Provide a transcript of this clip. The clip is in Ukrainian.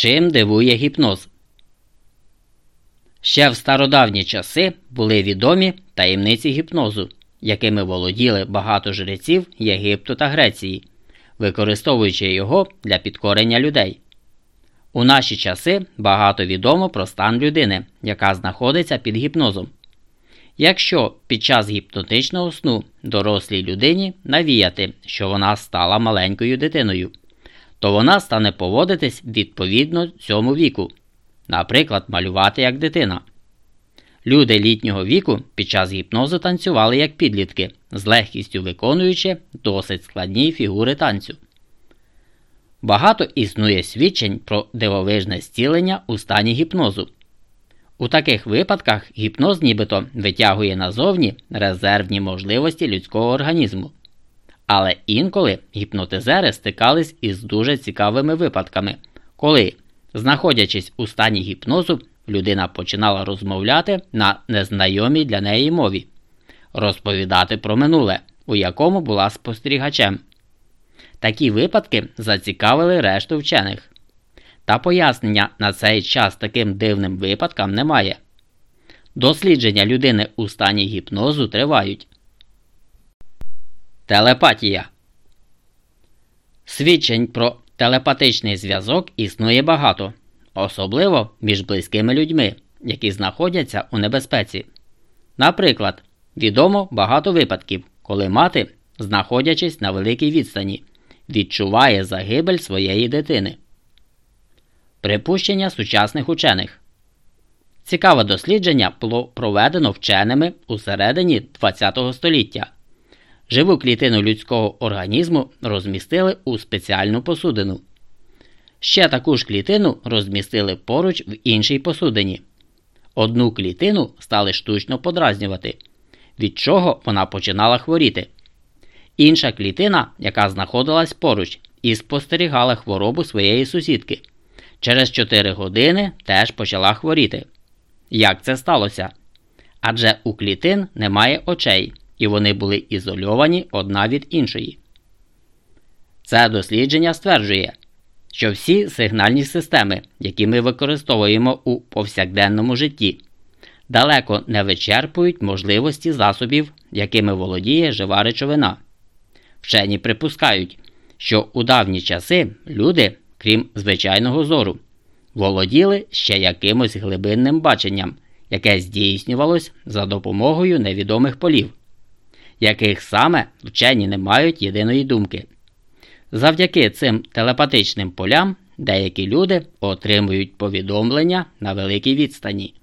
Чим дивує гіпноз? Ще в стародавні часи були відомі таємниці гіпнозу, якими володіли багато жреців Єгипту та Греції, використовуючи його для підкорення людей. У наші часи багато відомо про стан людини, яка знаходиться під гіпнозом. Якщо під час гіпнотичного сну дорослій людині навіяти, що вона стала маленькою дитиною, то вона стане поводитись відповідно цьому віку, наприклад, малювати як дитина. Люди літнього віку під час гіпнозу танцювали як підлітки, з легкістю виконуючи досить складні фігури танцю. Багато існує свідчень про дивовижне зцілення у стані гіпнозу. У таких випадках гіпноз нібито витягує назовні резервні можливості людського організму. Але інколи гіпнотизери стикались із дуже цікавими випадками, коли, знаходячись у стані гіпнозу, людина починала розмовляти на незнайомій для неї мові, розповідати про минуле, у якому була спостерігачем. Такі випадки зацікавили решту вчених. Та пояснення на цей час таким дивним випадкам немає. Дослідження людини у стані гіпнозу тривають. Телепатія Свідчень про телепатичний зв'язок існує багато, особливо між близькими людьми, які знаходяться у небезпеці. Наприклад, відомо багато випадків, коли мати, знаходячись на великій відстані, відчуває загибель своєї дитини. Припущення сучасних учених Цікаве дослідження було проведено вченими у середині ХХ століття. Живу клітину людського організму розмістили у спеціальну посудину. Ще таку ж клітину розмістили поруч в іншій посудині. Одну клітину стали штучно подразнювати, від чого вона починала хворіти. Інша клітина, яка знаходилась поруч, і спостерігала хворобу своєї сусідки. Через 4 години теж почала хворіти. Як це сталося? Адже у клітин немає очей, і вони були ізольовані одна від іншої. Це дослідження стверджує, що всі сигнальні системи, які ми використовуємо у повсякденному житті, далеко не вичерпують можливості засобів, якими володіє жива речовина. Вчені припускають, що у давні часи люди, крім звичайного зору, володіли ще якимось глибинним баченням, яке здійснювалось за допомогою невідомих полів, яких саме вчені не мають єдиної думки. Завдяки цим телепатичним полям деякі люди отримують повідомлення на великій відстані.